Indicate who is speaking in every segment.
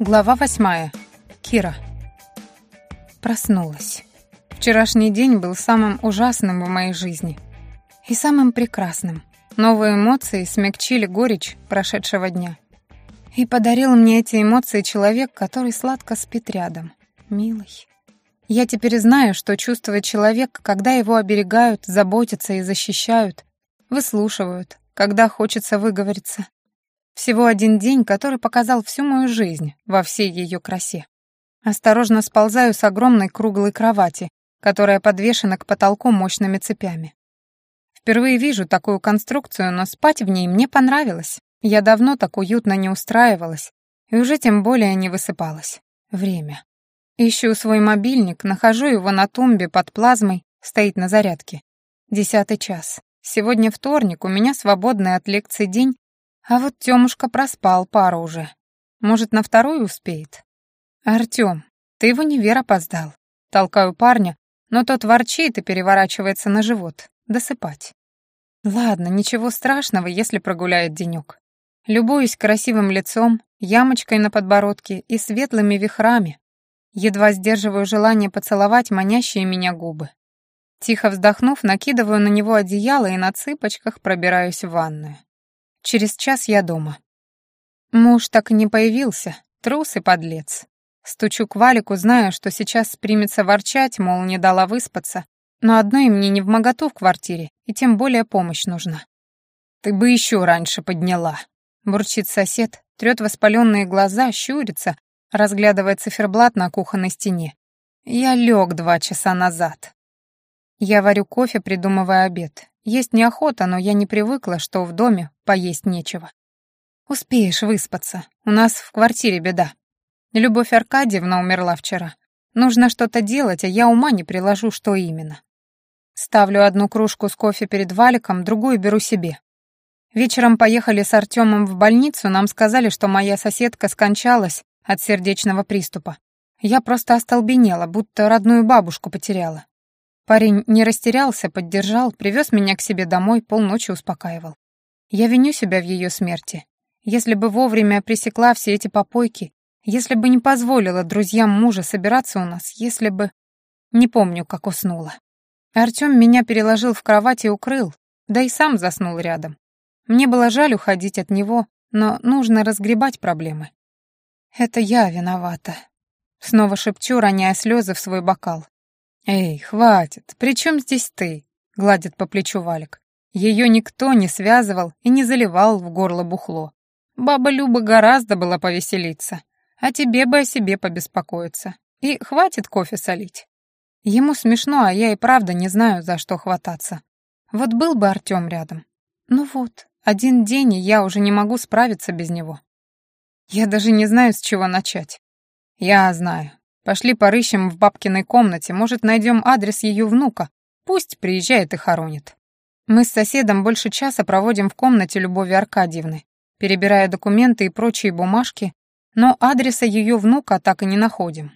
Speaker 1: Глава восьмая. Кира. Проснулась. Вчерашний день был самым ужасным в моей жизни. И самым прекрасным. Новые эмоции смягчили горечь прошедшего дня. И подарил мне эти эмоции человек, который сладко спит рядом. Милый. Я теперь знаю, что чувствует человек, когда его оберегают, заботятся и защищают, выслушивают, когда хочется выговориться. Всего один день, который показал всю мою жизнь во всей ее красе. Осторожно сползаю с огромной круглой кровати, которая подвешена к потолку мощными цепями. Впервые вижу такую конструкцию, но спать в ней мне понравилось. Я давно так уютно не устраивалась и уже тем более не высыпалась. Время. Ищу свой мобильник, нахожу его на тумбе под плазмой, стоит на зарядке. Десятый час. Сегодня вторник, у меня свободный от лекций день, а вот Тёмушка проспал пару уже. Может, на вторую успеет? Артём, ты его невер опоздал. Толкаю парня, но тот ворчит и переворачивается на живот. Досыпать. Ладно, ничего страшного, если прогуляет денёк. Любуюсь красивым лицом, ямочкой на подбородке и светлыми вихрами. Едва сдерживаю желание поцеловать манящие меня губы. Тихо вздохнув, накидываю на него одеяло и на цыпочках пробираюсь в ванную. Через час я дома. Муж так и не появился, трус и подлец. Стучу к Валику, зная, что сейчас примется ворчать, мол, не дала выспаться, но одной мне не в моготу в квартире, и тем более помощь нужна. «Ты бы еще раньше подняла», — бурчит сосед, трет воспаленные глаза, щурится, разглядывая циферблат на кухонной стене. «Я лег два часа назад». Я варю кофе, придумывая обед. Есть неохота, но я не привыкла, что в доме поесть нечего. Успеешь выспаться. У нас в квартире беда. Любовь Аркадьевна умерла вчера. Нужно что-то делать, а я ума не приложу, что именно. Ставлю одну кружку с кофе перед Валиком, другую беру себе. Вечером поехали с Артемом в больницу, нам сказали, что моя соседка скончалась от сердечного приступа. Я просто остолбенела, будто родную бабушку потеряла. Парень не растерялся, поддержал, привез меня к себе домой, полночи успокаивал. Я виню себя в ее смерти. Если бы вовремя пресекла все эти попойки, если бы не позволила друзьям мужа собираться у нас, если бы... Не помню, как уснула. Артём меня переложил в кровать и укрыл, да и сам заснул рядом. Мне было жаль уходить от него, но нужно разгребать проблемы. Это я виновата. Снова шепчу, роняя слезы в свой бокал. «Эй, хватит, при чем здесь ты?» — гладит по плечу Валик. Ее никто не связывал и не заливал в горло бухло. Баба Люба гораздо была повеселиться, а тебе бы о себе побеспокоиться. И хватит кофе солить. Ему смешно, а я и правда не знаю, за что хвататься. Вот был бы Артем рядом. Ну вот, один день, и я уже не могу справиться без него. Я даже не знаю, с чего начать. Я знаю. Пошли порыщем в бабкиной комнате, может, найдем адрес ее внука. Пусть приезжает и хоронит. Мы с соседом больше часа проводим в комнате Любови Аркадьевны, перебирая документы и прочие бумажки, но адреса ее внука так и не находим.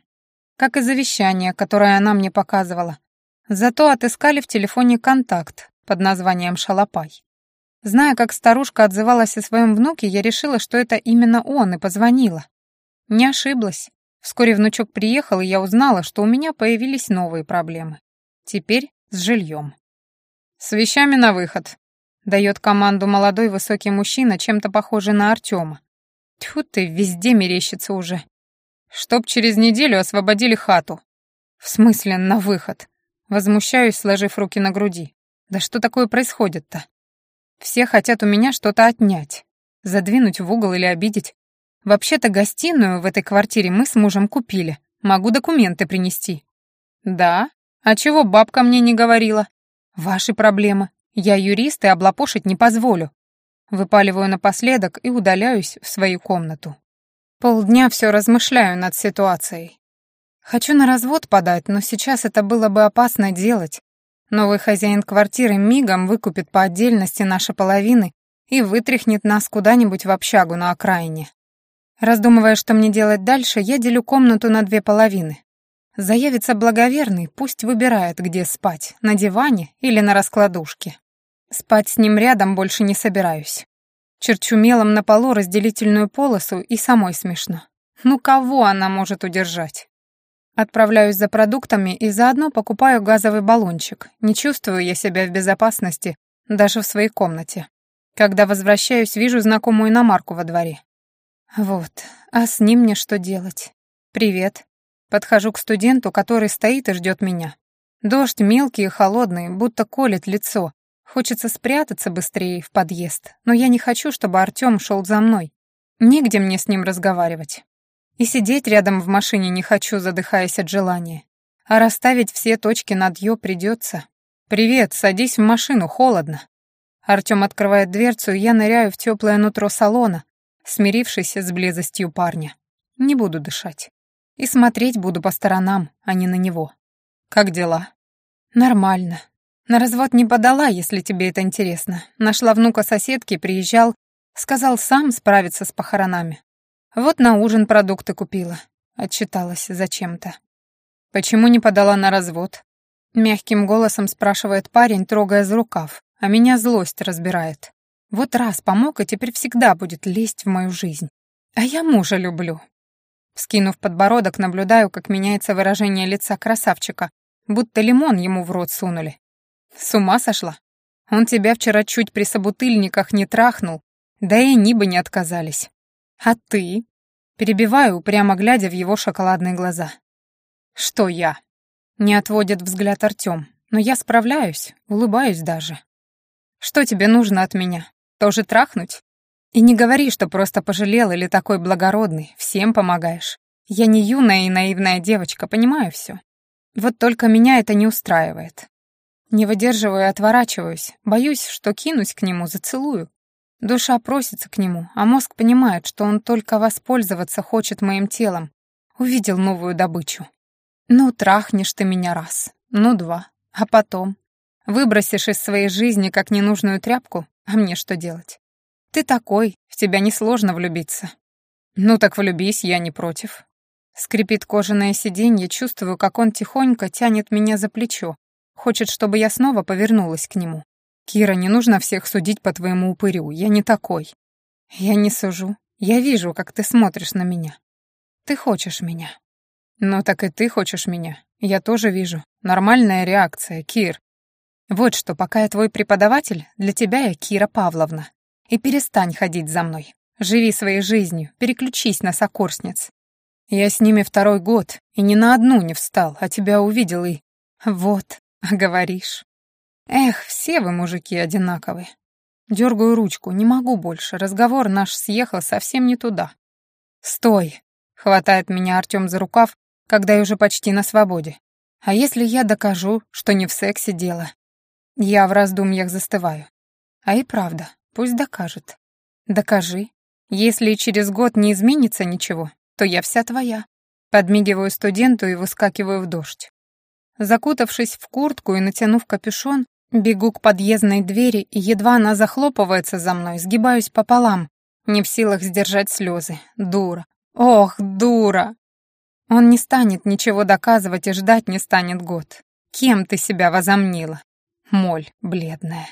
Speaker 1: Как и завещание, которое она мне показывала. Зато отыскали в телефоне контакт под названием «Шалопай». Зная, как старушка отзывалась о своем внуке, я решила, что это именно он, и позвонила. Не ошиблась. Вскоре внучок приехал, и я узнала, что у меня появились новые проблемы. Теперь с жильем. «С вещами на выход», — дает команду молодой высокий мужчина, чем-то похожий на Артема. Тьфу ты, везде мерещится уже. «Чтоб через неделю освободили хату». «В смысле на выход?» Возмущаюсь, сложив руки на груди. «Да что такое происходит-то?» Все хотят у меня что-то отнять, задвинуть в угол или обидеть. Вообще-то гостиную в этой квартире мы с мужем купили. Могу документы принести». «Да? А чего бабка мне не говорила?» «Ваши проблемы. Я юрист и облапошить не позволю». Выпаливаю напоследок и удаляюсь в свою комнату. Полдня все размышляю над ситуацией. Хочу на развод подать, но сейчас это было бы опасно делать. Новый хозяин квартиры мигом выкупит по отдельности наши половины и вытряхнет нас куда-нибудь в общагу на окраине. Раздумывая, что мне делать дальше, я делю комнату на две половины. Заявится благоверный, пусть выбирает, где спать, на диване или на раскладушке. Спать с ним рядом больше не собираюсь. Черчу мелом на полу разделительную полосу и самой смешно. Ну кого она может удержать? Отправляюсь за продуктами и заодно покупаю газовый баллончик. Не чувствую я себя в безопасности даже в своей комнате. Когда возвращаюсь, вижу знакомую иномарку во дворе. Вот, а с ним мне что делать? Привет. Подхожу к студенту, который стоит и ждет меня. Дождь мелкий и холодный, будто колет лицо. Хочется спрятаться быстрее в подъезд, но я не хочу, чтобы Артём шел за мной. Нигде мне с ним разговаривать. И сидеть рядом в машине не хочу, задыхаясь от желания. А расставить все точки над «ё» придется. «Привет, садись в машину, холодно». Артём открывает дверцу, и я ныряю в теплое нутро салона, смирившись с близостью парня. Не буду дышать. И смотреть буду по сторонам, а не на него. «Как дела?» «Нормально. На развод не подала, если тебе это интересно. Нашла внука соседки, приезжал, сказал сам справиться с похоронами. Вот на ужин продукты купила. Отчиталась зачем-то. Почему не подала на развод? Мягким голосом спрашивает парень, трогая за рукав, а меня злость разбирает. Вот раз помог, и теперь всегда будет лезть в мою жизнь. А я мужа люблю. Скинув подбородок, наблюдаю, как меняется выражение лица красавчика, будто лимон ему в рот сунули. С ума сошла? Он тебя вчера чуть при собутыльниках не трахнул, да и они бы не отказались. А ты? Перебиваю, прямо глядя в его шоколадные глаза. Что я? Не отводит взгляд Артём, но я справляюсь, улыбаюсь даже. Что тебе нужно от меня? Тоже трахнуть? И не говори, что просто пожалел или такой благородный, всем помогаешь. Я не юная и наивная девочка, понимаю все. Вот только меня это не устраивает. Не выдерживаю и отворачиваюсь, боюсь, что кинусь к нему, зацелую. Душа просится к нему, а мозг понимает, что он только воспользоваться хочет моим телом. Увидел новую добычу. Ну, трахнешь ты меня раз, ну два, а потом? Выбросишь из своей жизни как ненужную тряпку, а мне что делать? Ты такой, в тебя несложно влюбиться. Ну так влюбись, я не против. Скрипит кожаное сиденье, чувствую, как он тихонько тянет меня за плечо. Хочет, чтобы я снова повернулась к нему. «Кира, не нужно всех судить по твоему упырю, я не такой». «Я не сужу. Я вижу, как ты смотришь на меня. Ты хочешь меня». «Ну так и ты хочешь меня. Я тоже вижу. Нормальная реакция, Кир. Вот что, пока я твой преподаватель, для тебя я Кира Павловна. И перестань ходить за мной. Живи своей жизнью, переключись на сокурсниц. Я с ними второй год, и ни на одну не встал, а тебя увидел и... Вот, говоришь. Эх, все вы, мужики, одинаковые. Дергаю ручку, не могу больше, разговор наш съехал совсем не туда. «Стой!» — хватает меня Артём за рукав, когда я уже почти на свободе. «А если я докажу, что не в сексе дело?» Я в раздумьях застываю. А и правда, пусть докажет. Докажи. Если через год не изменится ничего, то я вся твоя. Подмигиваю студенту и выскакиваю в дождь. Закутавшись в куртку и натянув капюшон, Бегу к подъездной двери, и едва она захлопывается за мной, сгибаюсь пополам, не в силах сдержать слезы. Дура. Ох, дура! Он не станет ничего доказывать и ждать не станет год. Кем ты себя возомнила? Моль бледная.